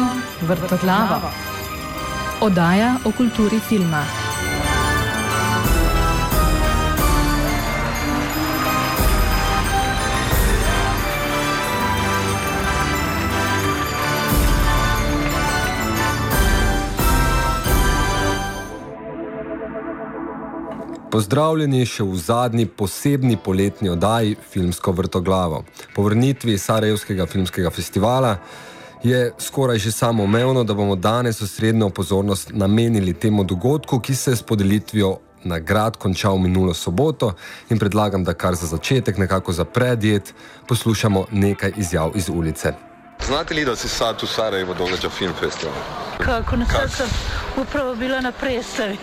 Filmsko vrtoglavo. Oddaja o kulturi filma. Pozdravljeni še v zadnji posebni poletni oddaji Filmsko vrtoglavo. Po vrnitvi Sarajevskega filmskega festivala je skoraj že samoumevno, da bomo danes osrednjo pozornost namenili temu dogodku, ki se je s podelitvijo nagrad končal minulo soboto in predlagam, da kar za začetek, nekako za predjed, poslušamo nekaj izjav iz ulice. Znate li, da se sad v Sarajevo događa film festival? Kako, na sad sam upravo bila na predstavi.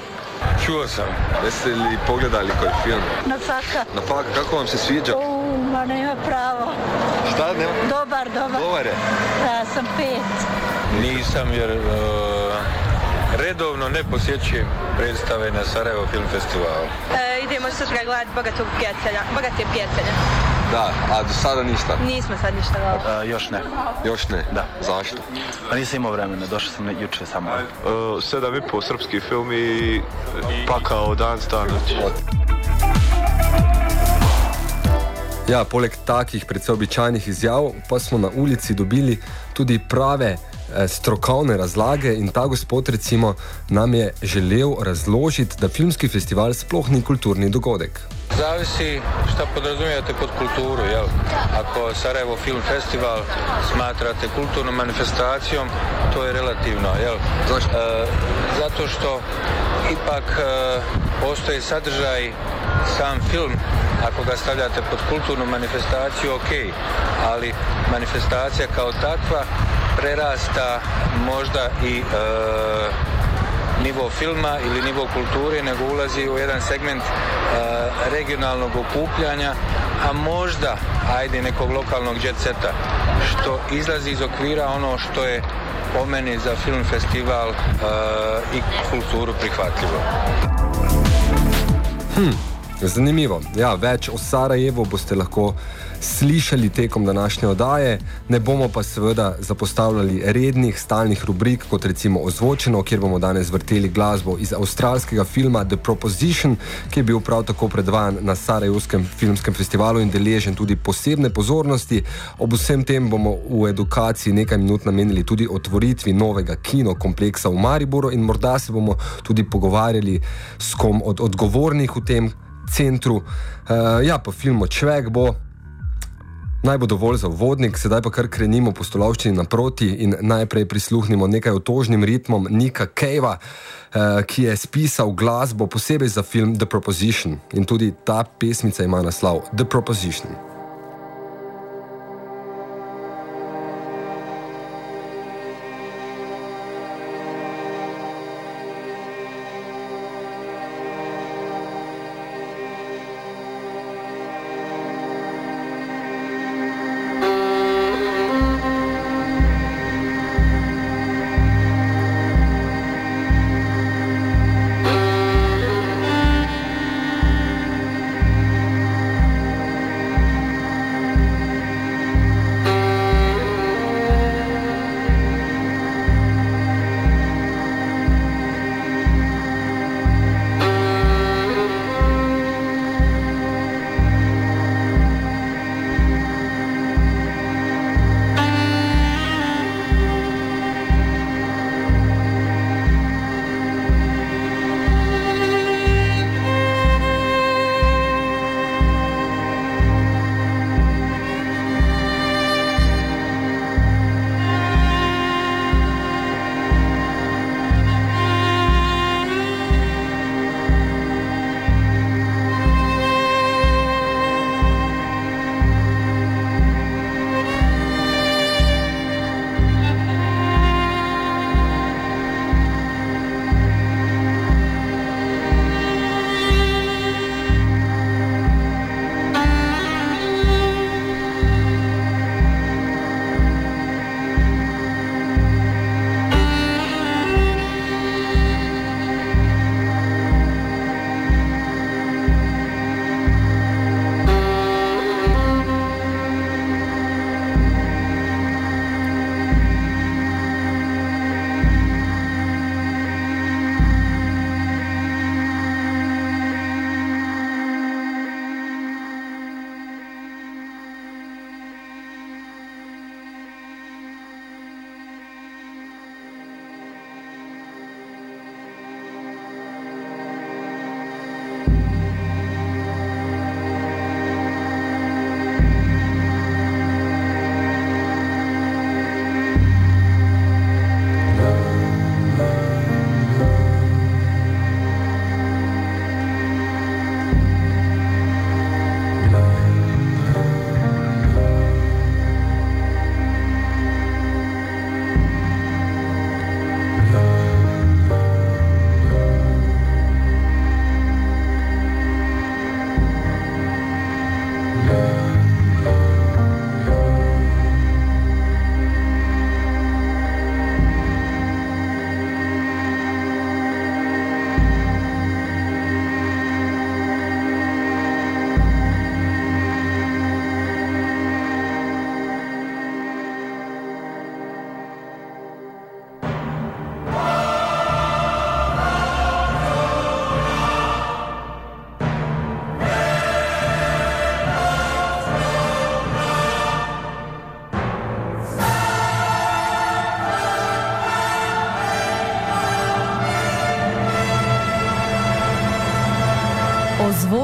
Čuo sam. Jeste li pogledali koji film? Na faka. Na faka, kako vam se sviđa? U, ma nema pravo. Šta nema? Dobar, dobar. Dobar je. Ja sam pet. Nisam jer uh, redovno ne posjećujem predstave na Sarajevo Film Festivalu. E, idemo sutra gledati bogatog pjecanja, bogate pjecanja. Da, a do sada ništa? Nismo sad ništa gledali. Uh, još ne. Još ne? Da. Zašto? Pa nisam imao vremena, došao sam juče samo. Uh, sedam i pol srpski film i pakao dan stanoć. Ja, poleg takih predvsej običajnih izjav, pa smo na ulici dobili tudi prave strokovne razlage in ta gospod recimo nam je želel razložiti, da filmski festival sploh ni kulturni dogodek. Zavisi šta podrazumijete pod kulturu, jel? Ako Sarajevo Film Festival smatrate kulturnom manifestacijom, to je relativno, jel? Zašto? E, zato što ipak e, postoji sadržaj sam film, ako ga stavljate pod kulturnu manifestaciju, ok, ali manifestacija kao takva prerasta možda i e, nivo filma ili nivo kulture, nego ulazi u jedan segment e, regionalnog okupljanja, a možda, ajde, nekog lokalnog jet seta, što izlazi iz okvira ono što je po meni za film festival e, i kulturu prihvatljivo. Hm, zanimivo. Ja, več o Sarajevu boste lahko slišali tekom današnje oddaje, ne bomo pa seveda zapostavljali rednih, stalnih rubrik, kot recimo Ozvočeno, kjer bomo danes vrteli glasbo iz avstralskega filma The Proposition, ki je bil prav tako predvajan na Sarajevskem filmskem festivalu in deležen tudi posebne pozornosti. Ob vsem tem bomo v edukaciji nekaj minut namenili tudi otvoritvi novega kino kompleksa v Mariboru in morda se bomo tudi pogovarjali s kom od odgovornih v tem centru. Uh, ja, po filmu Čvek bo Naj bo dovolj za vodnik, sedaj pa kar krenimo po stolovščini naproti in najprej prisluhnimo nekaj otožnim ritmom Nika Kejva, eh, ki je spisal glasbo posebej za film The Proposition. In tudi ta pesmica ima naslov The Proposition.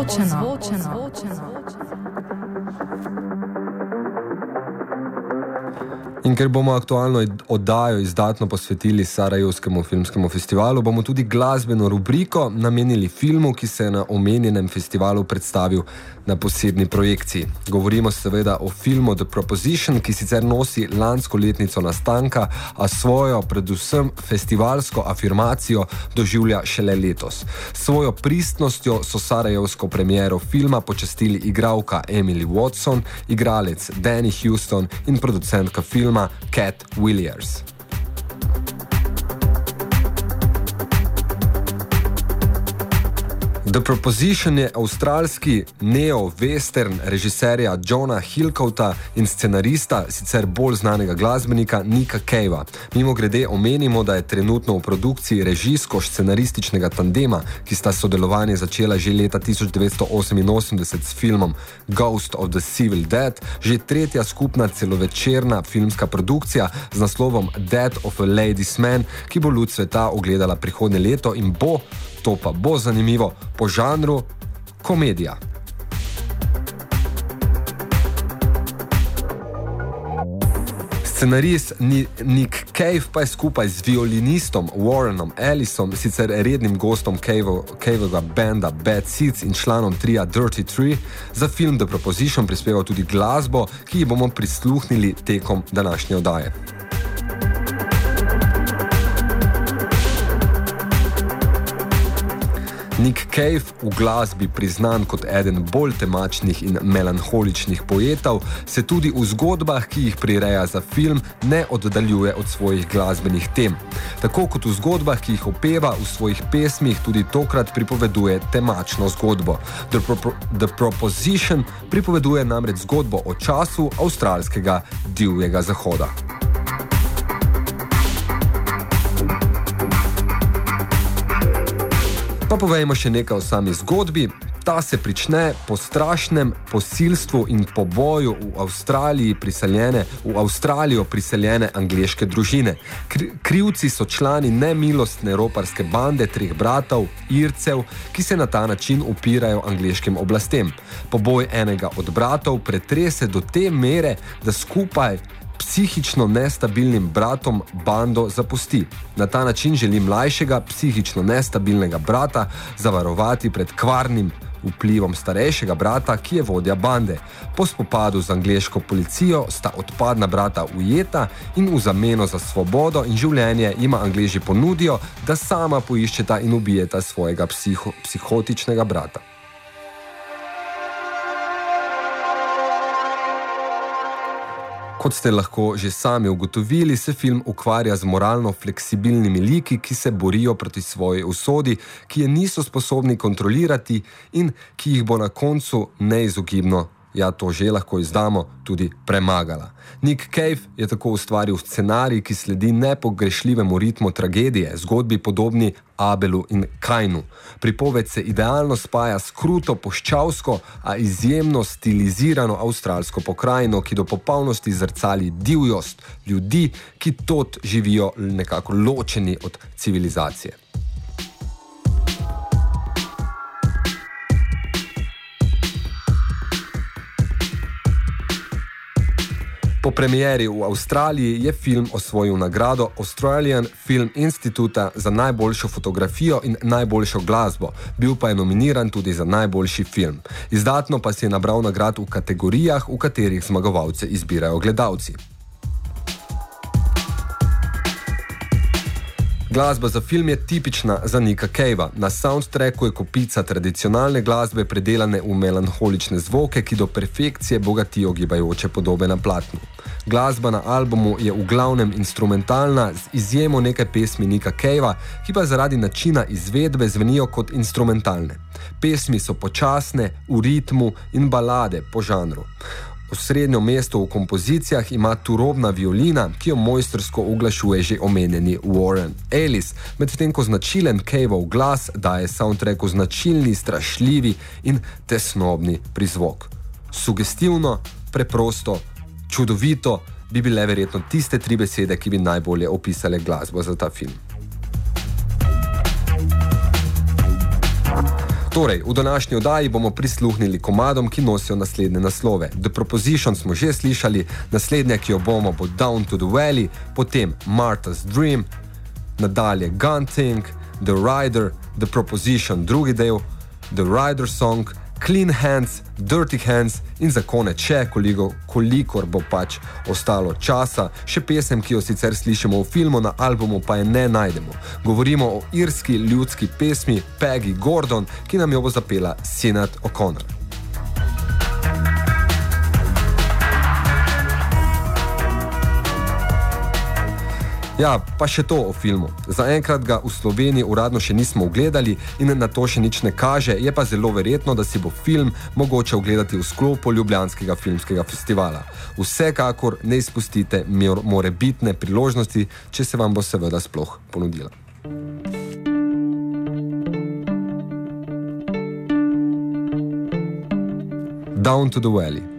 Ozvočeno. In ker bomo aktualno oddajo izdatno posvetili Sarajevskemu filmskemu festivalu, bomo tudi glasbeno rubriko namenili filmu, ki se je na omenjenem festivalu predstavil na posebni projekciji. Govorimo seveda o filmu The Proposition, ki sicer nosi lansko letnico nastanka, a svojo predvsem festivalsko afirmacijo doživlja šele letos. Svojo pristnostjo so Sarajevsko premiero filma počastili igralka Emily Watson, igralec Danny Houston in producentka filma Cat Williers. The Proposition je avstralski neo-western režiserja Johna Hillcouta in scenarista, sicer bolj znanega glasbenika Nika Cavea. Mimo grede omenimo, da je trenutno v produkciji režijsko-scenarističnega tandema, ki sta sodelovanje začela že leta 1988 s filmom Ghost of the Civil Dead, že tretja skupna celovečerna filmska produkcija z naslovom Dead of a Lady's Man, ki bo luč sveta ogledala prihodnje leto in bo to pa bo zanimivo po žanru komedija. Scenarist Nick Cave pa je skupaj z violinistom Warrenom Ellisom, sicer rednim gostom Cavega benda Bad Seeds in članom trija Dirty Tree, za film The Proposition prispeval tudi glasbo, ki ji bomo prisluhnili tekom današnje oddaje. Nick Cave, v glasbi priznan kot eden bolj temačnih in melanholičnih poetov, se tudi v zgodbah, ki jih prireja za film, ne oddaljuje od svojih glasbenih tem. Tako kot v zgodbah, ki jih opeva v svojih pesmih, tudi tokrat pripoveduje temačno zgodbo. The, Pro The Proposition pripoveduje namreč zgodbo o času avstralskega divjega zahoda. Pa povejmo še nekaj o sami zgodbi. Ta se prične po strašnem posilstvu in poboju v Avstraliji priseljene, v Avstralijo priseljene angleške družine. Krivci so člani nemilostne roparske bande treh bratov, Ircev, ki se na ta način upirajo angleškim oblastem. Poboj enega od bratov pretrese do te mere, da skupaj psihično nestabilnim bratom bando zapusti. Na ta način želi mlajšega, psihično nestabilnega brata zavarovati pred kvarnim vplivom starejšega brata, ki je vodja bande. Po spopadu z angleško policijo sta odpadna brata ujeta in v zameno za svobodo in življenje ima angleži ponudijo, da sama poiščeta in ubijeta svojega psiho psihotičnega brata. Kot ste lahko že sami ugotovili, se film ukvarja z moralno fleksibilnimi liki, ki se borijo proti svoji usodi, ki je niso sposobni kontrolirati in ki jih bo na koncu neizogibno ja to že lahko izdamo, tudi premagala. Nick Cave je tako ustvaril scenarij, ki sledi nepogrešljivemu ritmu tragedije, zgodbi podobni Abelu in Kainu. Pripoved se idealno spaja s kruto poščavsko, a izjemno stilizirano avstralsko pokrajino, ki do popolnosti zrcali divjost ljudi, ki tot živijo nekako ločeni od civilizacije. Premieri v Avstraliji je film osvojil nagrado Australian Film Institute za najboljšo fotografijo in najboljšo glasbo, bil pa je nominiran tudi za najboljši film. Izdatno pa si je nabral nagrad v kategorijah, v katerih zmagovalce izbirajo gledalci. Glasba za film je tipična za Nika Cavea. Na soundtracku je kopica tradicionalne glasbe predelane v melanholične zvoke, ki do perfekcije bogatijo gibajoče podobe na platnu. Glasba na albumu je v glavnem instrumentalna, z izjemo nekaj pesmi Nika Cavea, ki pa zaradi načina izvedbe zvenijo kot instrumentalne. Pesmi so počasne, v ritmu in balade po žanru. Osrednjo mesto v kompozicijah ima turobna violina, ki jo mojstrsko uglašuje že omenjeni Warren Ellis, medtem ko značilen Caveov glas daje soundtracku značilni, strašljivi in tesnobni prizvok. Sugestivno, preprosto, čudovito bi bile verjetno tiste tri besede, ki bi najbolje opisale glasbo za ta film. Torej, v današnji oddaji bomo prisluhnili komadom, ki nosijo naslednje naslove. The Proposition smo že slišali, naslednja, ki jo bomo, bo Down to the Valley, potem Martha's Dream, nadalje Gunting, The Rider, The Proposition drugi del, The Rider Song, Clean Hands, Dirty Hands in za konec še, koliko, kolikor bo pač ostalo časa, še pesem, ki jo sicer slišimo v filmu, na albumu pa je ne najdemo. Govorimo o irski ljudski pesmi Peggy Gordon, ki nam jo bo zapela Sinat O'Connor. Ja, pa še to o filmu. Zaenkrat ga v Sloveniji uradno še nismo ogledali in na to še nič ne kaže, je pa zelo verjetno, da si bo film mogoče ogledati v sklopu Ljubljanskega filmskega festivala. Vsekakor ne izpustite morebitne priložnosti, če se vam bo seveda sploh ponudila. Down to the Valley.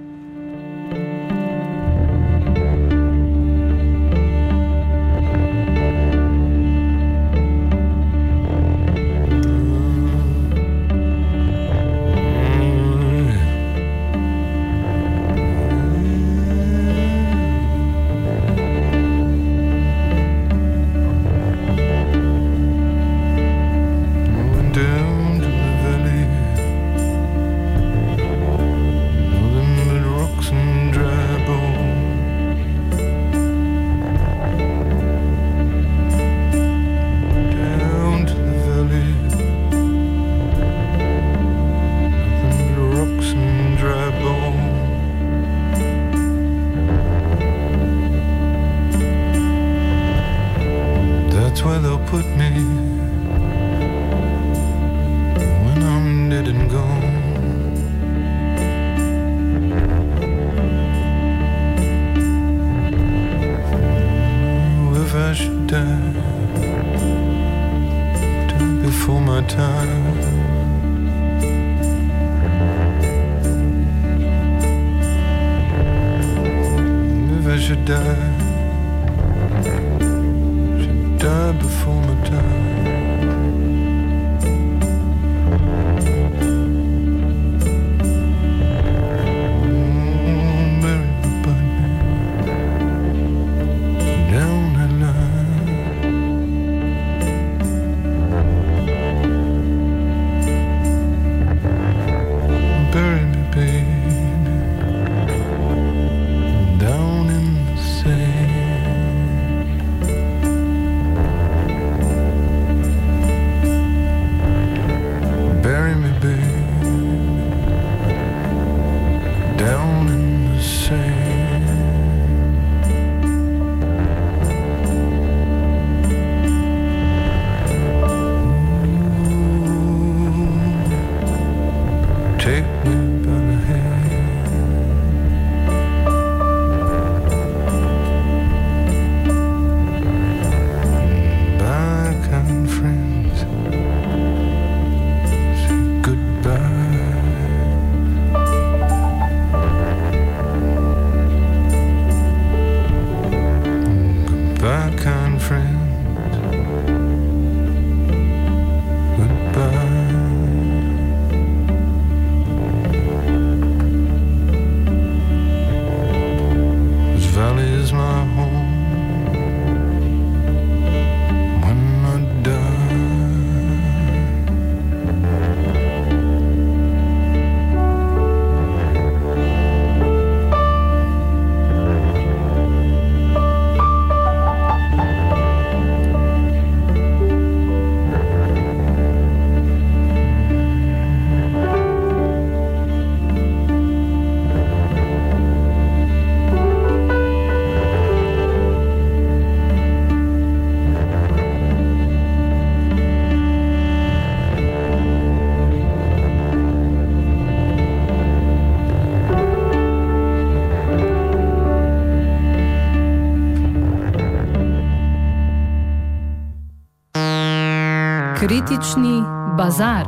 Kritični bazar.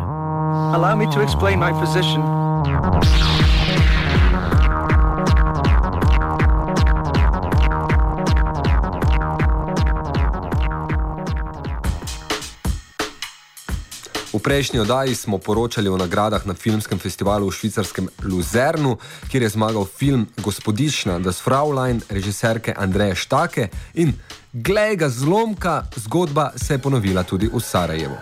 Allow me to explain my position. prejšnji oddaji smo poročali o nagradah na filmskem festivalu v švicarskem Luzernu, kjer je zmagal film Gospodična Das Fraulein režiserke Andreje Štake in glej ga zlomka, zgodba se je ponovila tudi v Sarajevu.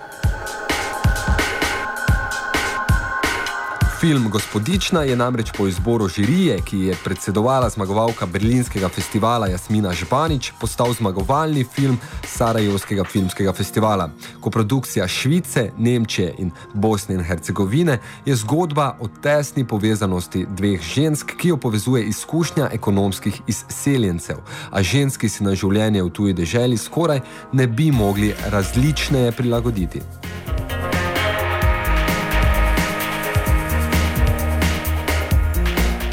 Film Gospodična je namreč po izboru žirije, ki je predsedovala zmagovalka berlinskega festivala Jasmina Žbanič, postal zmagovalni film Sarajevskega filmskega festivala. Koprodukcija Švice, Nemčije in Bosne in Hercegovine je zgodba o tesni povezanosti dveh žensk, ki jo povezuje izkušnja ekonomskih izseljencev, a ženski si na življenje v tuji deželi skoraj ne bi mogli različneje prilagoditi.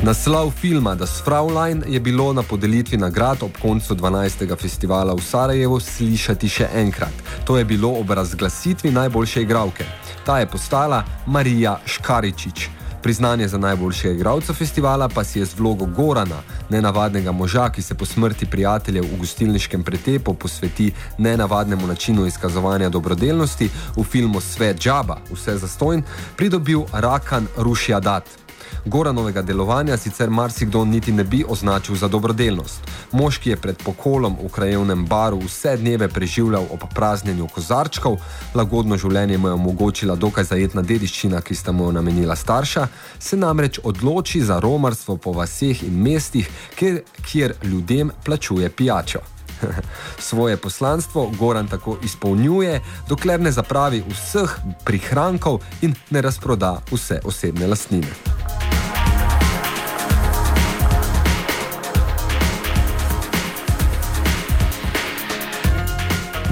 Naslov filma Das Fraulein je bilo na podelitvi nagrad ob koncu 12. festivala v Sarajevu slišati še enkrat. To je bilo ob razglasitvi najboljše igralke. Ta je postala Marija Škaričič. Priznanje za najboljšega igralca festivala pa si je z vlogo Gorana, nenavadnega moža, ki se po smrti prijateljev v gostilniškem pretepu posveti nenavadnemu načinu izkazovanja dobrodelnosti v filmu Svet Džaba, vse zastojn, pridobil Rakan Rušjadat. Goranovega delovanja sicer marsikdo niti ne bi označil za dobrodelnost. Moški je pred pokolom v krajevnem baru vse dneve preživljal ob praznjenju kozarčkov, lagodno življenje mu je omogočila dokaj zajetna dediščina, ki sta mu jo namenila starša, se namreč odloči za romarstvo po vaseh in mestih, kjer, kjer ljudem plačuje pijačo. Svoje poslanstvo Goran tako izpolnjuje, dokler ne zapravi vseh prihrankov in ne razproda vse osebne lastnine.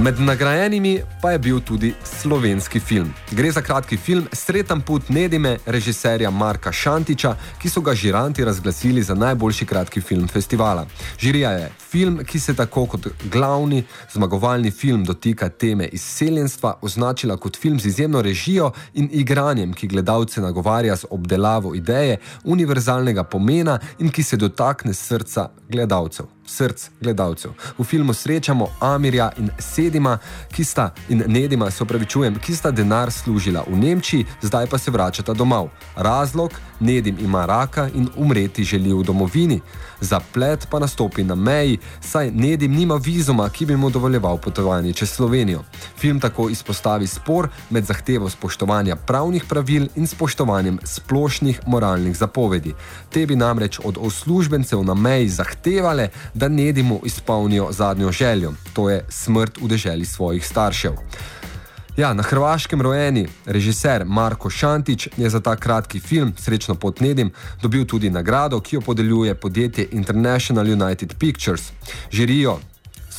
Med nagrajenimi pa je bil tudi slovenski film. Gre za kratki film Sretan put Nedime režiserja Marka Šantiča, ki so ga žiranti razglasili za najboljši kratki film festivala. Žirija je film, ki se tako kot glavni zmagovalni film dotika teme izseljenstva, označila kot film z izjemno režijo in igranjem, ki gledalce nagovarja z obdelavo ideje univerzalnega pomena in ki se dotakne srca gledalcev src gledalcev. V filmu srečamo Amirja in Sedima, ki sta in Nedima, se opravičujem, ki sta denar služila v Nemčiji, zdaj pa se vračata domov. Razlog: Nedim ima raka in umreti želi v domovini. Zaplet pa nastopi na meji, saj Nedim nima vizuma, ki bi mu dovoljeval potovanje čez Slovenijo. Film tako izpostavi spor med zahtevo spoštovanja pravnih pravil in spoštovanjem splošnih moralnih zapovedi. Te bi namreč od uslužbencev na meji zahtevale, da Nedimu izpolnijo zadnjo željo, to je smrt v deželi svojih staršev. Ja, na Hrvaškem rojeni režiser Marko Šantič je za ta kratki film, srečno pot Nedim, dobil tudi nagrado, ki jo podeljuje podjetje International United Pictures. Žirijo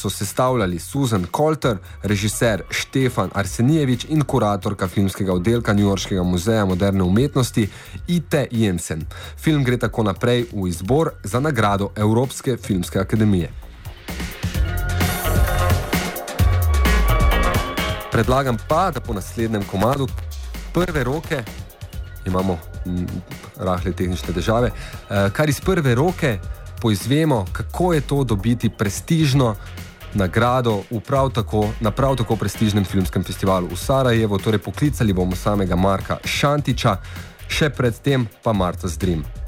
so sestavljali Susan Coulter, režiser Štefan Arsenijevič in kuratorka filmskega oddelka New Yorkskega muzeja moderne umetnosti Ite Jensen. Film gre tako naprej v izbor za nagrado Evropske filmske akademije. Predlagam pa, da po naslednjem komadu prve roke, imamo rahle tehnične težave, eh, kar iz prve roke poizvemo, kako je to dobiti prestižno nagrado prav tako, na prav tako prestižnem filmskem festivalu v Sarajevo. Torej, poklicali bomo samega Marka Šantiča, še predtem pa Marta Zdrim.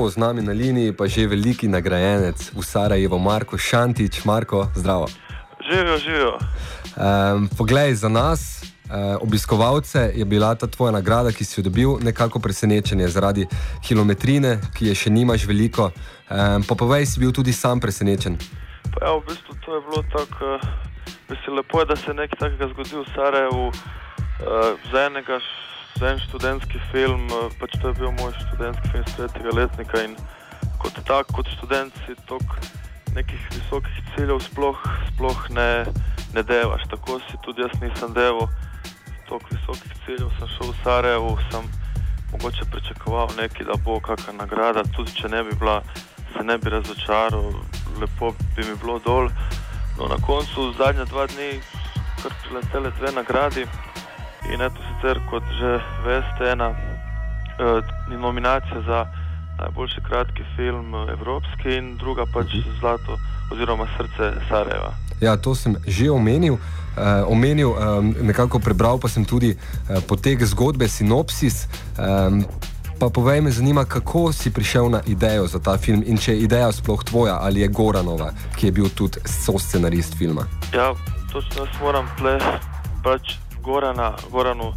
Tako z nami na liniji pa že veliki nagrajenec v Sarajevo, Marko Šantič. Marko, zdravo. Živijo, živijo. Um, poglej, za nas, uh, obiskovalce, je bila ta tvoja nagrada, ki si jo dobil, nekako presenečenje zaradi kilometrine, ki je še nimaš veliko. Um, pa povej, si bil tudi sam presenečen. Pa ja, v bistvu to je bilo tako, uh, lepo je, da se je nekaj takega zgodilo v Sarajevu. Uh, za enega en študentski film, uh, pač to je bil moj študentski film iz tretjega letnika in kot tak, kot študent si tok nekih visokih ciljev sploh, sploh ne, ne devaš. Tako si tudi jaz nisem deval tok visokih ciljev, sem šel v Sarajevo, sem mogoče pričakoval nekaj, da bo kakšna nagrada, tudi če ne bi bila, se ne bi razočaral, lepo bi mi bilo dol. No, na koncu zadnja dva dni kar priletele dve nagradi in eto sicer, kot že veste, ena uh, nominacija za najboljši kratki film eh, evropski in druga pač zlato oziroma srce Sarajeva. Ja, to sem že omenil. Uh, omenil, um, nekako prebral pa sem tudi uh, potek zgodbe Synopsis. Um, pa povej me, zanima, kako si prišel na idejo za ta film in če je ideja sploh tvoja ali je Goranova, ki je bil tudi so-scenarist filma. Ja, točno jaz moram tle pač Gorana, Goranu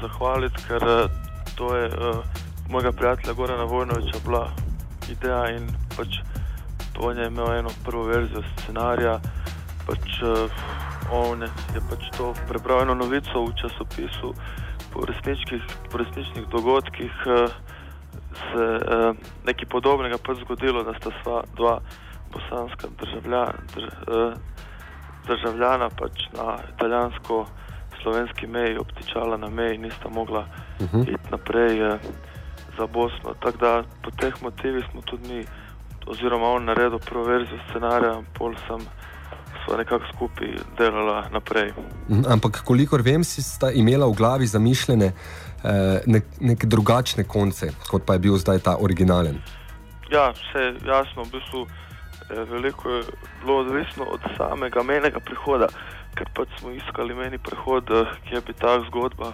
zahvaliti, ker to je. Uh, mojega prijatelja Gorana Vojnoviča bila ideja in pač on je imel eno prvo verzijo scenarija. Pač, uh, on je pač to prebral eno novico v časopisu, po, po resničnih dogodkih uh, se je uh, nekaj podobnega pač zgodilo, da sta sva dva bosanska državljana, drž, uh, državljana pač na italijansko-slovenski meji obtičala na meji nista mogla uh mhm. -huh. iti naprej. Uh, za Bosno. Tako da po teh motivih smo tudi mi, oziroma on naredil prvo verzijo scenarija, pol sem sva nekako skupaj delala naprej. Mhm, ampak, kolikor vem, si sta imela v glavi zamišljene eh, nek, neke drugačne konce, kot pa je bil zdaj ta originalen. Ja, vse jasno, v bistvu eh, veliko je bilo odvisno od samega menega prihoda, ker pač smo iskali meni prihod, eh, kje bi ta zgodba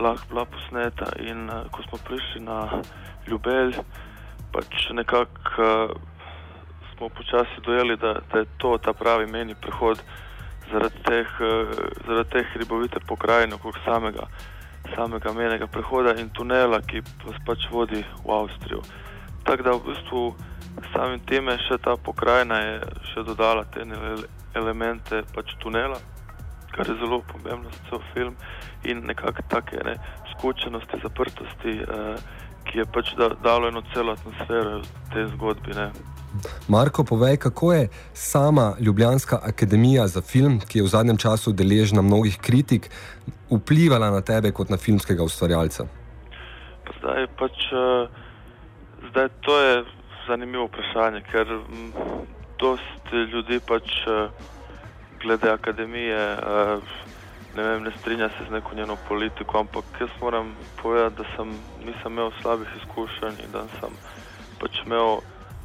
lahko bila posneta. In uh, ko smo prišli na Ljubelj, pač nekako uh, smo počasi dojeli, da, da je to ta pravi meni prehod zaradi teh, uh, zaradi teh ribovite pokrajine, okrog samega, samega menega prehoda in tunela, ki nas pač vodi v Avstrijo. Tako da v bistvu samim tem je še ta pokrajina še dodala te elemente pač tunela kar je zelo pomembno za cel film, in nekako take ne, skučenosti, zaprtosti, eh, ki je pač da, dalo eno celo atmosfero te zgodbi. Ne. Marko, povej, kako je sama Ljubljanska akademija za film, ki je v zadnjem času deležna mnogih kritik, vplivala na tebe kot na filmskega ustvarjalca? Pa zdaj, pač, uh, zdaj to je zanimivo vprašanje, ker dosti ljudi pač. Uh, glede akademije, uh, ne, vem, ne strinja se z neko njeno politiko, ampak jaz moram povedati, da sem, nisem imel slabih izkušenj in da sem pač imel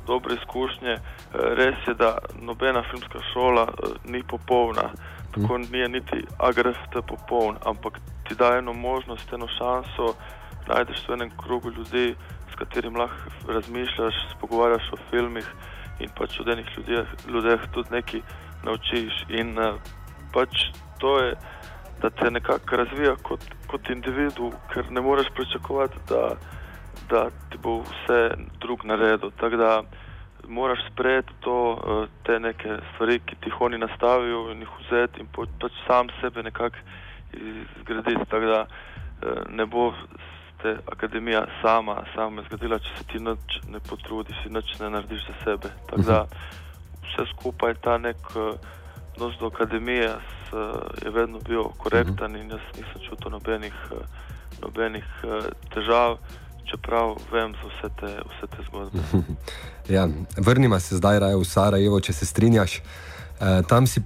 dobre izkušnje. Uh, res je, da nobena filmska šola ni popolna, tako mm. ni niti agreft popoln, ampak ti daje eno možnost, eno šanso, najdeš v enem krogu ljudi, s katerim lahko razmišljaš, pogovarjaš o filmih in pač od enih ljudeh, ljudeh tudi nekaj naučiš. In uh, pač to je, da te nekako razvija kot, kot individu, ker ne moreš pričakovati, da, da ti bo vse drug naredil. Tako da moraš sprejeti to, uh, te neke stvari, ki ti oni nastavijo in jih vzeti in pač sam sebe nekako izgraditi. Tako da uh, ne bo. Akademija sama, sama je zgodila, če se ti noč ne potrudiš, si noč ne narediš za sebe. Tako da mhm vse skupaj ta nek odnos do akademije s, je vedno bil korekten in jaz nisem čutil nobenih, nobenih težav, čeprav vem za vse te, vse te zgodbe. ja, vrnimo se zdaj raje v Sarajevo, če se strinjaš. E, tam si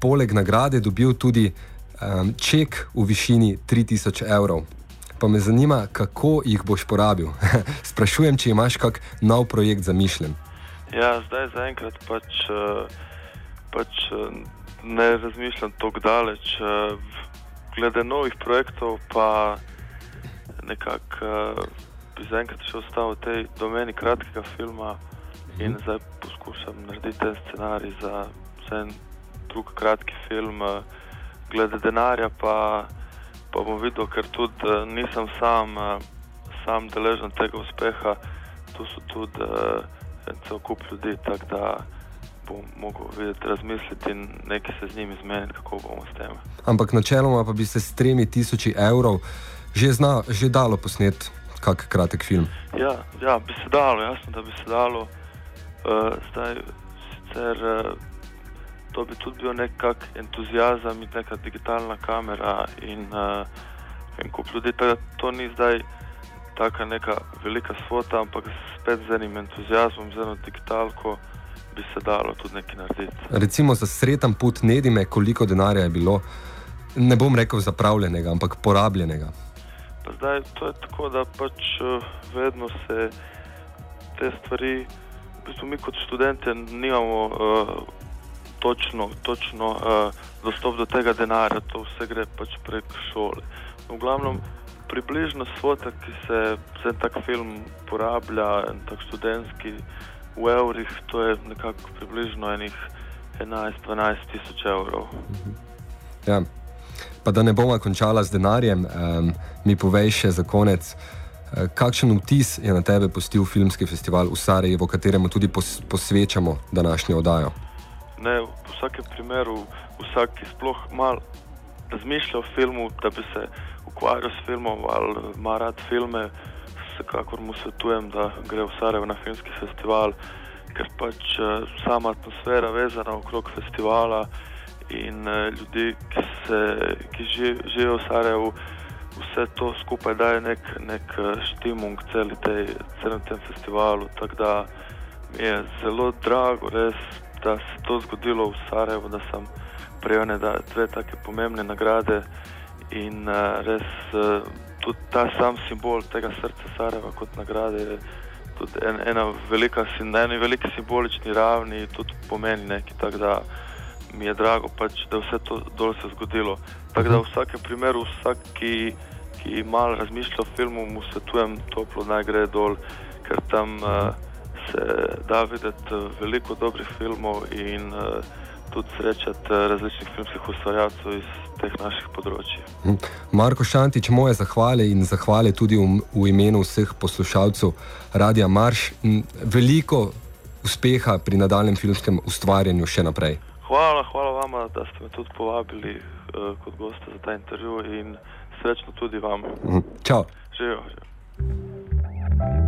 poleg nagrade dobil tudi um, ček v višini 3000 evrov. Pa me zanima, kako jih boš porabil. Sprašujem, če imaš kak nov projekt zamišljen. Ja, zdaj zaenkrat pač, uh, pač uh, ne razmišljam tako daleč. Uh, glede novih projektov, pa nekako bi zaenkrat še ostal v tej domeni kratkega filma in zdaj poskušam narediti ten scenarij za, en drug kratki film. eh, Glede denarja pa, pa bom videl, ker tudi eh, nisem sam, eh, sam deležen tega uspeha, tu so tudi eh, en cel kup ljudi, tako da bom mogel videti, razmisliti in nekaj se z njimi zmeniti, kako bomo s tem. Ampak načeloma pa bi se s tremi tisoči evrov že, zna, že dalo posnet kak kratek film. Ja, ja, bi se dalo, jasno, da bi se dalo. Uh, zdaj, sicer uh, to bi tudi bil nekak entuzijazem in neka digitalna kamera in uh, en kup ljudi. Da to ni zdaj taka neka velika svota, ampak spet z enim entuzijazmom, z eno digitalko bi se dalo tudi nekaj narediti. Recimo za sreten put Nedime, koliko denarja je bilo, ne bom rekel zapravljenega, ampak porabljenega. Pa zdaj to je tako, da pač uh, vedno se te stvari, v bistvu mi kot študente nimamo uh, točno, točno uh, dostop do tega denarja, to vse gre pač prek šole. V glavnem, približno svota, ki se za tak film porablja, en tak študentski v evrih, to je nekako približno enih 11-12 tisoč evrov. Ja. Pa da ne bomo končala z denarjem, um, mi povej še za konec, uh, kakšen vtis je na tebe pustil filmski festival v Sarajevo, kateremu tudi pos posvečamo današnjo oddajo. Ne, v vsakem primeru, vsak, ki sploh malo razmišlja o filmu, da bi se ukvarjal s filmom ali ima rad filme, vsekakor mu svetujem, da gre v Sarajevo na filmski festival, ker pač eh, sama atmosfera vezana okrog festivala in eh, ljudi, ki, se, ki ži, živijo v Sarajevu, vse to skupaj daje nek, nek eh, štimung celi tej, celem tem festivalu. Tako da mi je zelo drago, res, da se to zgodilo v Sarajevu, da sem prejel ne da dve take pomembne nagrade in uh, res uh, tudi ta sam simbol tega srca Sarajeva kot nagrade je tudi en, ena velika, na eni veliki simbolični ravni tudi pomeni nekaj, tako da mi je drago pač, da vse to dol se zgodilo. Tako da v vsakem primeru vsak, ki, ki malo razmišlja o filmu, mu svetujem toplo naj gre dol, ker tam uh, se da videti uh, veliko dobrih filmov in uh, tudi srečati uh, različnih filmskih ustvarjalcev iz teh naših področji. Hm. Marko Šantič, moje zahvale in zahvale tudi v, v imenu vseh poslušalcev Radia Marš. Veliko uspeha pri nadaljem filmskem ustvarjanju še naprej. Hvala, hvala vama, da ste me tudi povabili uh, kot gosta za ta intervju in srečno tudi vam. Hm. Čau. Živijo. živijo.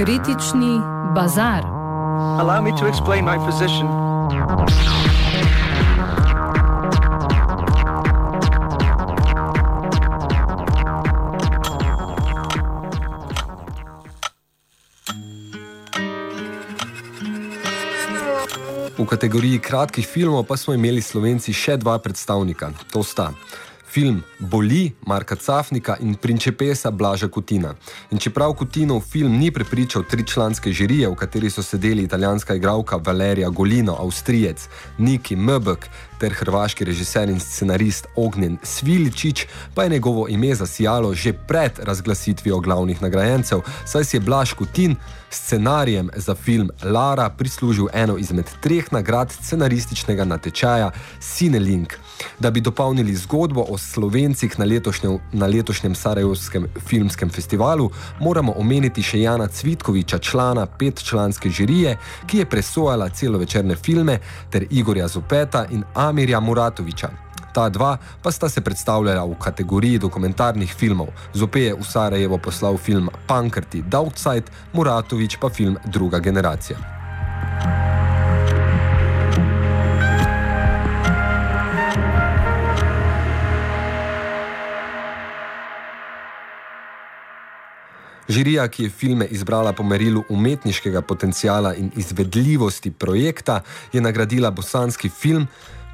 Kritični bazar. Allow me to explain my position. V kategoriji kratkih filmov pa smo imeli slovenci še dva predstavnika. To sta film Boli Marka Cafnika in Principesa Blaža Kutina. In čeprav Kutinov film ni prepričal tričlanske žirije, v kateri so sedeli italijanska igralka Valerija Golino, Avstrijec, Niki Mbek ter hrvaški režiser in scenarist Ognjen Sviličič, pa je njegovo ime zasijalo že pred razglasitvijo glavnih nagrajencev, saj si je Blaž Kutin scenarijem za film Lara prislužil eno izmed treh nagrad scenarističnega natečaja Cinelink. Da bi dopolnili zgodbo o slovencih na letošnjem, na letošnjem Sarajevskem filmskem festivalu, moramo omeniti še Jana Cvitkoviča, člana petčlanske žirije, ki je presojala celovečerne filme, ter Igorja Zopeta in Amirja Muratoviča. Ta dva pa sta se predstavljala v kategoriji dokumentarnih filmov. Zope je v Sarajevo poslal film Pankrti Downside, Muratovič pa film Druga generacija. Žirija, ki je filme izbrala po merilu umetniškega potencijala in izvedljivosti projekta, je nagradila bosanski film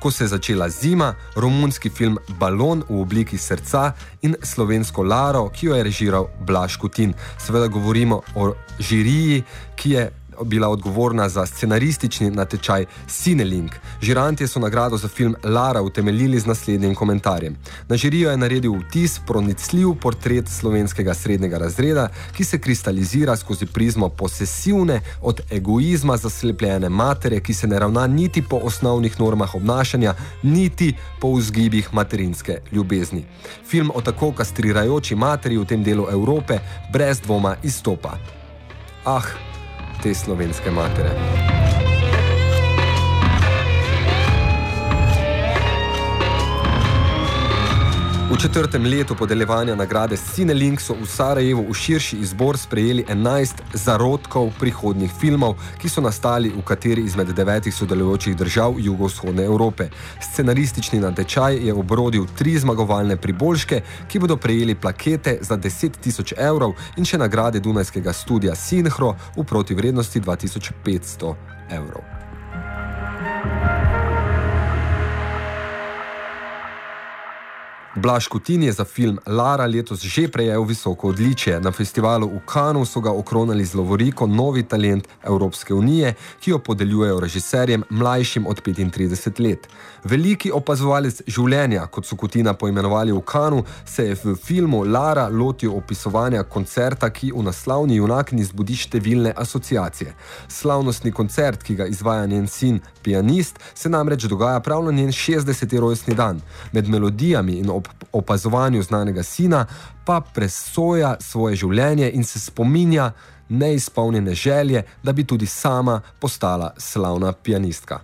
Ko se je začela zima, romunski film Balon v obliki srca in slovensko Laro, ki jo je režiral Blaž Kutin. Seveda govorimo o žiriji, ki je bila odgovorna za scenaristični natečaj Cinelink. Žirantje so nagrado za film Lara utemeljili z naslednjim komentarjem. Na žirijo je naredil vtis pronicljiv portret slovenskega srednjega razreda, ki se kristalizira skozi prizmo posesivne, od egoizma zaslepljene matere, ki se ne ravna niti po osnovnih normah obnašanja, niti po vzgibih materinske ljubezni. Film o tako kastrirajoči materi v tem delu Evrope brez dvoma izstopa. Ah, te slovenske matere. V četrtem letu podeljevanja nagrade Cinelink so v Sarajevu v širši izbor sprejeli 11 zarodkov prihodnjih filmov, ki so nastali v kateri izmed devetih sodelujočih držav jugovzhodne Evrope. Scenaristični natečaj je obrodil tri zmagovalne priboljške, ki bodo prejeli plakete za 10 tisoč evrov in še nagrade Dunajskega studija Sinhro v protivrednosti 2500 evrov. Blaž Kutin je za film Lara letos že prejel visoko odličje. Na festivalu v Kanu so ga okronali z Lovoriko novi talent Evropske unije, ki jo podeljujejo režiserjem mlajšim od 35 let. Veliki opazovalec življenja, kot so Kutina poimenovali v Kanu, se je v filmu Lara lotil opisovanja koncerta, ki v naslavni junakni zbudi številne asociacije. Slavnostni koncert, ki ga izvaja njen sin, pianist, se namreč dogaja prav na njen 60. rojstni dan. Med melodijami in ob opazovanju znanega sina pa presoja svoje življenje in se spominja neizpolnjene želje, da bi tudi sama postala slavna pianistka.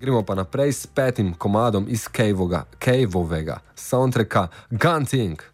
Gremo pa naprej s petim komadom iz Cave-ovega soundtracka Gunting. When's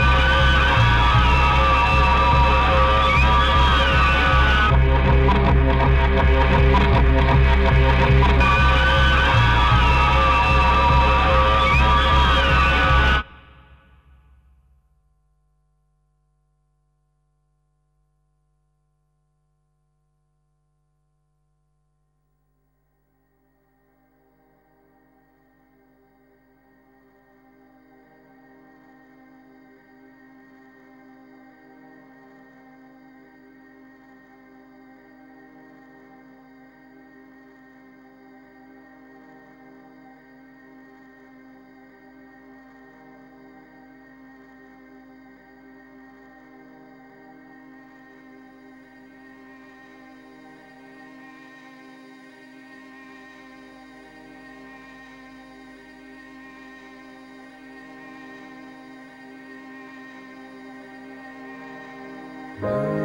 the rider,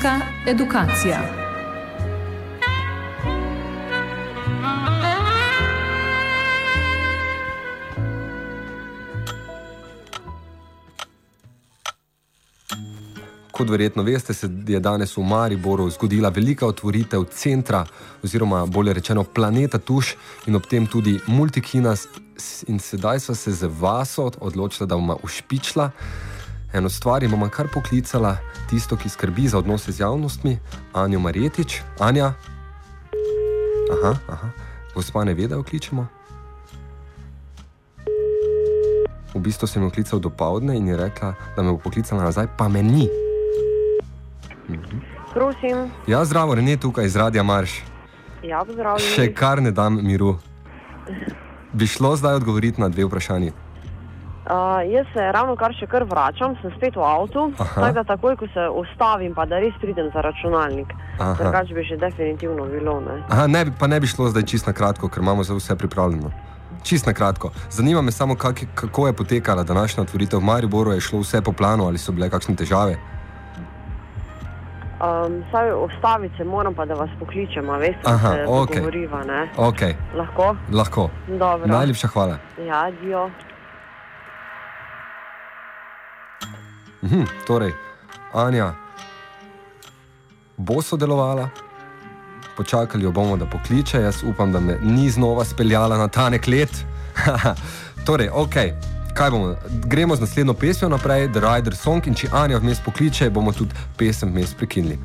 Filmska edukacija. Kot verjetno veste, se je danes v Mariboru zgodila velika otvoritev centra, oziroma bolje rečeno planeta Tuš in ob tem tudi Multikina. In sedaj so se z vaso odločila, da bomo ušpičila eno stvar in bomo kar poklicala tisto, ki skrbi za odnose z javnostmi, Anjo Marjetič. Anja. Aha, aha. Gospa ne ve, da jo kličemo. V bistvu sem jo klical do povdne in je rekla, da me bo poklicala nazaj, pa me ni. Prosim. Ja, zdravo, Rene tukaj iz Radia Marš. Ja, pozdravljen. Še kar ne dam miru. Bi šlo zdaj odgovoriti na dve vprašanji? Uh, jaz se ravno kar še kar vračam, sem spet v avtu. Tako da takoj, ko se ustavim, pa da res pridem za računalnik. Drugače bi že definitivno bilo. Ne? Aha, ne, pa ne bi šlo zdaj čist na kratko, ker imamo za vse pripravljeno. Čist na kratko. Zanima me samo, kak, kako je potekala današnja otvoritev v Mariboru, je šlo vse po planu ali so bile kakšne težave? Um, saj ostaviti se moram, pa da vas pokličem, veste, da se okej. dogovoriva, ne? Okay. Lahko? Lahko. Dobro. Najlepša hvala. Ja, adijo. Mhm, torej, Anja bo sodelovala, počakali jo bomo, da pokliče. Jaz upam, da me ni znova speljala na ta nek let. torej, ok. Kaj bomo? Gremo z naslednjo pesmijo naprej, The Rider Song, in če Anja vmes pokliče, bomo tudi pesem vmes prekinili.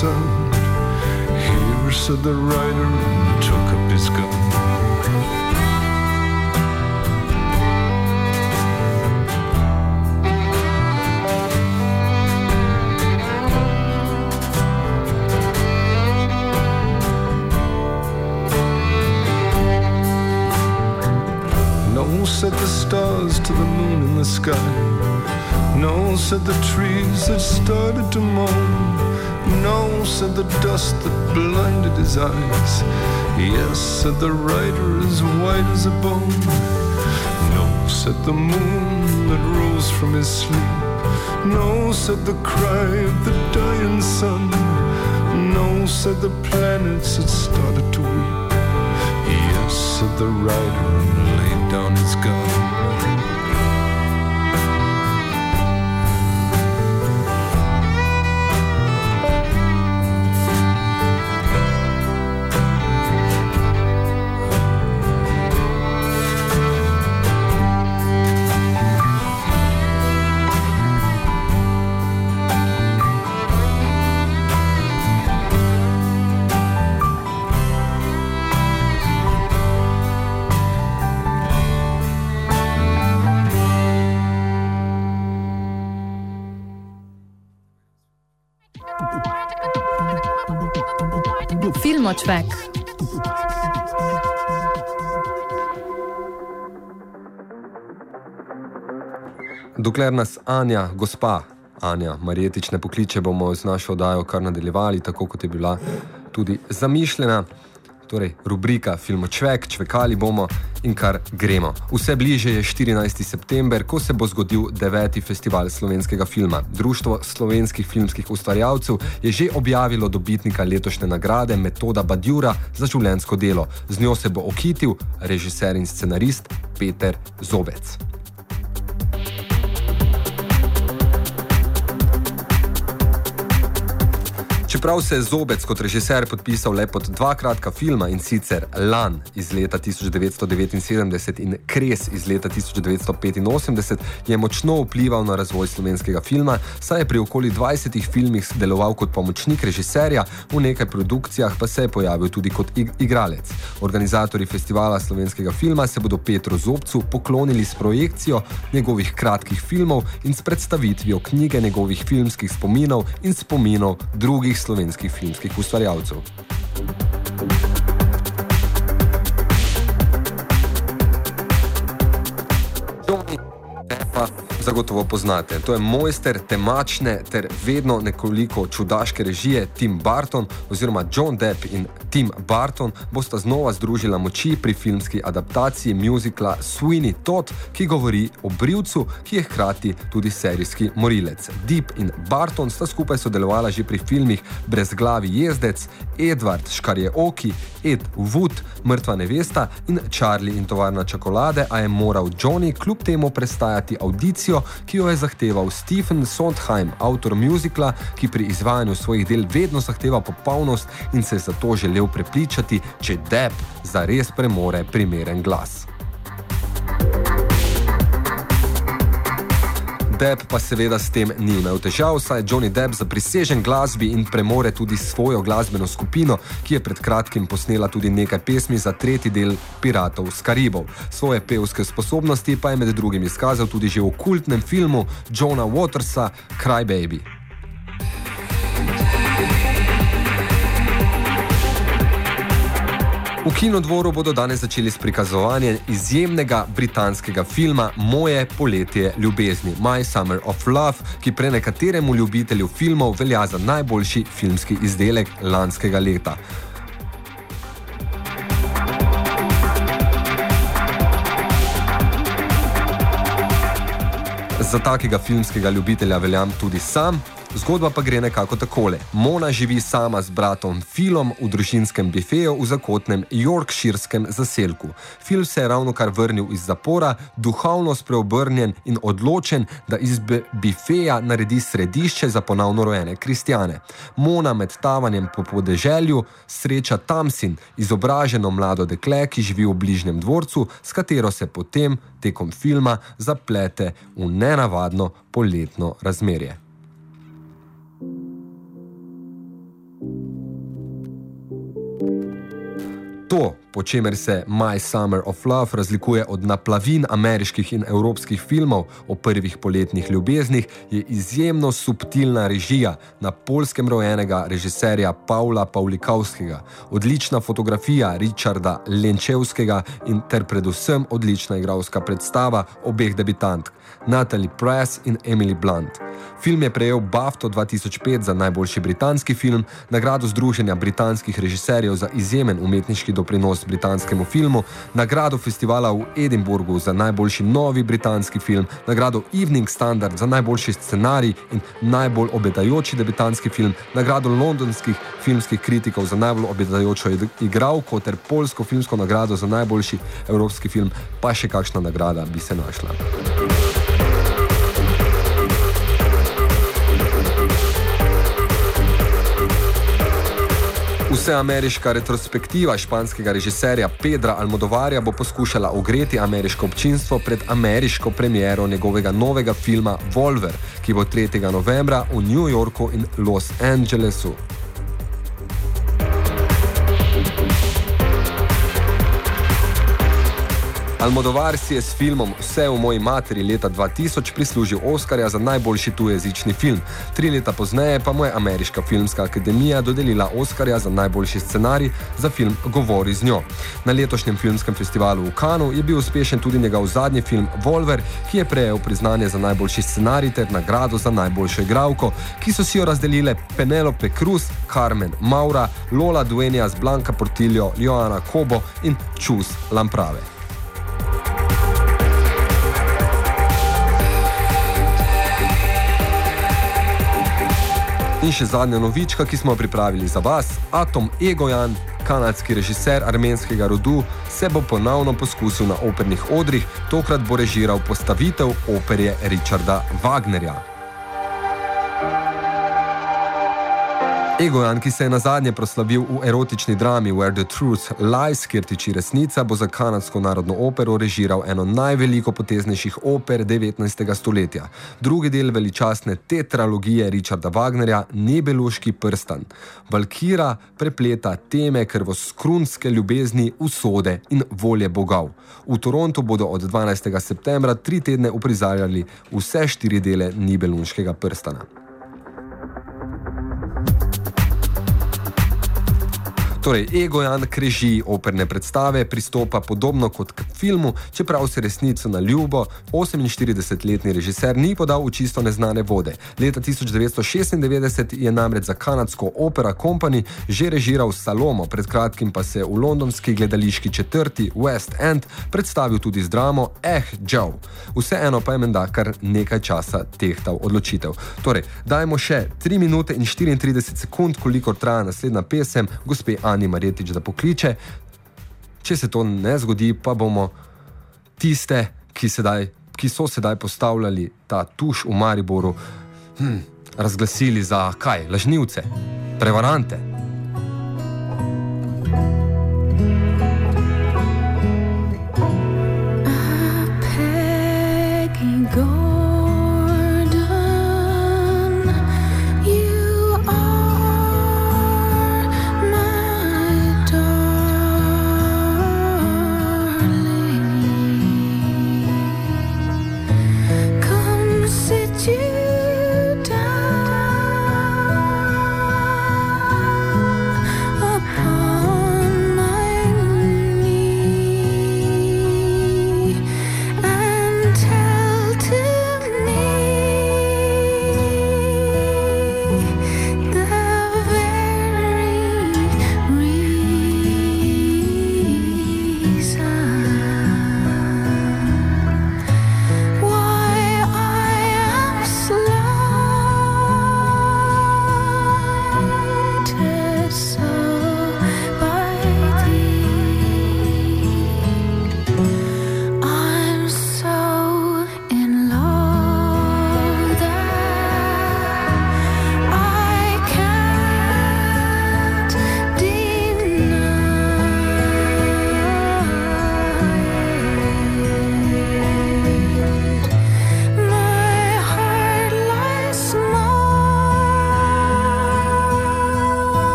Sound? Here said the rider and took up his gun. Said the stars to the moon in the sky. No, said the trees that started to moan. Said the dust that blinded his eyes. Yes, said the rider as white as a bone. No, said the moon that rose from his sleep. No, said the cry of the dying sun. No, said the planets that started to weep. Yes, said the rider and laid down his gun. Filmočvek. Dokler nas Anja, gospa Anja Marjetič ne pokliče, bomo z našo oddajo kar nadaljevali, tako kot je bila tudi zamišljena. Torej, rubrika Filmočvek, čvekali bomo in kar gremo. Vse bliže je 14. september, ko se bo zgodil deveti festival slovenskega filma. Društvo slovenskih filmskih ustvarjalcev je že objavilo dobitnika letošnje nagrade Metoda Badjura za življensko delo. Z njo se bo okitil režiser in scenarist Peter Zobec. Čeprav se je Zobec kot režiser podpisal le pod dva kratka filma in sicer Lan iz leta 1979 in Kres iz leta 1985, je močno vplival na razvoj slovenskega filma, saj je pri okoli 20 filmih deloval kot pomočnik režiserja, v nekaj produkcijah pa se je pojavil tudi kot ig igralec. Organizatori festivala slovenskega filma se bodo Petru Zobcu poklonili s projekcijo njegovih kratkih filmov in s predstavitvijo knjige njegovih filmskih spominov in spominov drugih slovenskih filmskih ustvarjalcev. Zagotovo poznate. To je mojster temačne ter vedno nekoliko čudaške režije Tim Burton oziroma John Depp in Tim Burton bosta znova združila moči pri filmski adaptaciji muzikla Sweeney Todd, ki govori o brivcu, ki je hkrati tudi serijski morilec. Depp in Burton sta skupaj sodelovala že pri filmih Brezglavi jezdec, Edward Škarje Oki, Ed Wood, Mrtva nevesta in Charlie in tovarna čokolade, a je moral Johnny kljub temu prestajati audicijo ki jo je zahteval Stephen Sondheim, avtor muzikla, ki pri izvajanju svojih del vedno zahteva popolnost in se zato želel prepričati, če Depp zares premore primeren glas. Depp pa seveda s tem ni imel težav, saj Johnny Depp za prisežen glasbi in premore tudi svojo glasbeno skupino, ki je pred kratkim posnela tudi nekaj pesmi za tretji del Piratov z Karibov. Svoje pevske sposobnosti pa je med drugim izkazal tudi že v kultnem filmu Johna Watersa Cry Baby. V kinodvoru bodo danes začeli s prikazovanjem izjemnega britanskega filma Moje poletje ljubezni, My Summer of Love, ki pre nekateremu ljubitelju filmov velja za najboljši filmski izdelek lanskega leta. Za takega filmskega ljubitelja veljam tudi sam, Zgodba pa gre nekako takole. Mona živi sama z bratom Filom v družinskem bifeju v zakotnem Yorkshirskem zaselku. Phil se je ravno kar vrnil iz zapora, duhovno spreobrnjen in odločen, da iz bifeja naredi središče za ponovno rojene kristjane. Mona med tavanjem po podeželju sreča Tamsin, izobraženo mlado dekle, ki živi v bližnjem dvorcu, s katero se potem tekom filma zaplete v nenavadno poletno razmerje. To, po čemer se My Summer of Love razlikuje od naplavin ameriških in evropskih filmov o prvih poletnih ljubeznih, je izjemno subtilna režija na polskem rojenega režiserja Paula Pavlikovskega, odlična fotografija Richarda Lenčevskega in ter predvsem odlična igralska predstava obeh debitantk, Natalie Press in Emily Blunt. Film je prejel BAFTO 2005 za najboljši britanski film, nagrado Združenja britanskih režiserjev za izjemen umetniški doprinos britanskemu filmu, nagrado festivala v Edinburgu za najboljši novi britanski film, nagrado Evening Standard za najboljši scenarij in najbolj obetajoči debitanski film, nagrado londonskih filmskih kritikov za najbolj obetajočo igralko ter polsko filmsko nagrado za najboljši evropski film, pa še kakšna nagrada bi se našla. Vseameriška retrospektiva španskega režiserja Pedra Almodovarja bo poskušala ogreti ameriško občinstvo pred ameriško premiero njegovega novega filma Volver, ki bo 3. novembra v New Yorku in Los Angelesu. Almodovar si je s filmom Vse v moji materi leta 2000 prislužil Oscarja za najboljši tujezični film. Tri leta pozneje pa mu je Ameriška filmska akademija dodelila Oscarja za najboljši scenarij za film Govori z njo. Na letošnjem filmskem festivalu v Kanu je bil uspešen tudi njegov zadnji film Volver, ki je prejel priznanje za najboljši scenarij ter nagrado za najboljšo igralko, ki so si jo razdelile Penelope Cruz, Carmen Maura, Lola Duenias, Blanca Portillo, Joana Kobo in Čus Lamprave. In še zadnja novička, ki smo jo pripravili za vas, Atom Egojan, kanadski režiser armenskega rodu, se bo ponovno poskusil na opernih odrih, tokrat bo režiral postavitev operje Richarda Wagnerja. Egojan, ki se je na zadnje proslavil v erotični drami Where the Truth Lies, kjer tiči resnica, bo za kanadsko narodno opero režiral eno najveliko poteznejših oper 19. stoletja. Drugi del veličastne tetralogije Richarda Wagnerja, Nebeluški prstan. Valkira prepleta teme krvoskrunske ljubezni, usode in volje bogov. V Torontu bodo od 12. septembra tri tedne uprizarjali vse štiri dele Nibelunškega prstana. Torej, Egojan kreži operne predstave, pristopa podobno kot k filmu, čeprav se resnico na ljubo, 48-letni režiser ni podal v čisto neznane vode. Leta 1996 je namreč za kanadsko Opera Company že režiral Salomo, pred kratkim pa se v londonski gledališki četrti West End predstavil tudi z dramo Eh, Joe. Vseeno pa je menda kar nekaj časa tehtal odločitev. Torej, dajmo še 3 minute in 34 sekund, koliko traja naslednja pesem, gospe Ani Marjetič, da pokliče. Če se to ne zgodi, pa bomo tiste, ki sedaj. ki so sedaj postavljali ta tuš v Mariboru, hm, razglasili za kaj? Lažnivce, prevarante.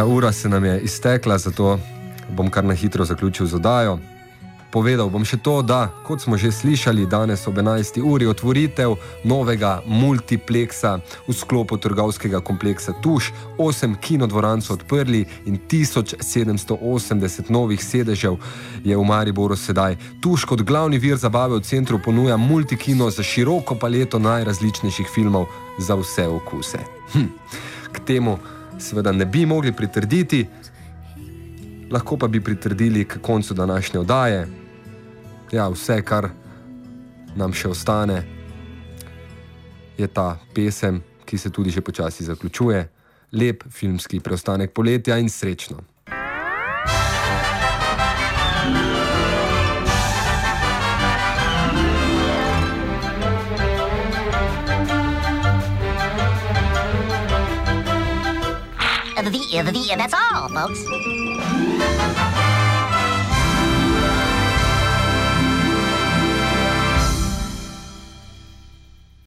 Ja, ura se nam je iztekla, zato bom kar na hitro zaključil z odajo. Povedal bom še to, da, kot smo že slišali, danes ob 11. uri otvoritev novega multipleksa v sklopu trgovskega kompleksa Tuš. Osem kinodvoran so odprli in 1780 novih sedežev je v Mariboru sedaj. Tuš kot glavni vir zabave v centru ponuja multikino za široko paleto najrazličnejših filmov za vse okuse. Hm. K temu seveda ne bi mogli pritrditi, lahko pa bi pritrdili k koncu današnje oddaje. Ja, vse, kar nam še ostane, je ta pesem, ki se tudi že počasi zaključuje. Lep filmski preostanek poletja in srečno. The, the, that's all, folks.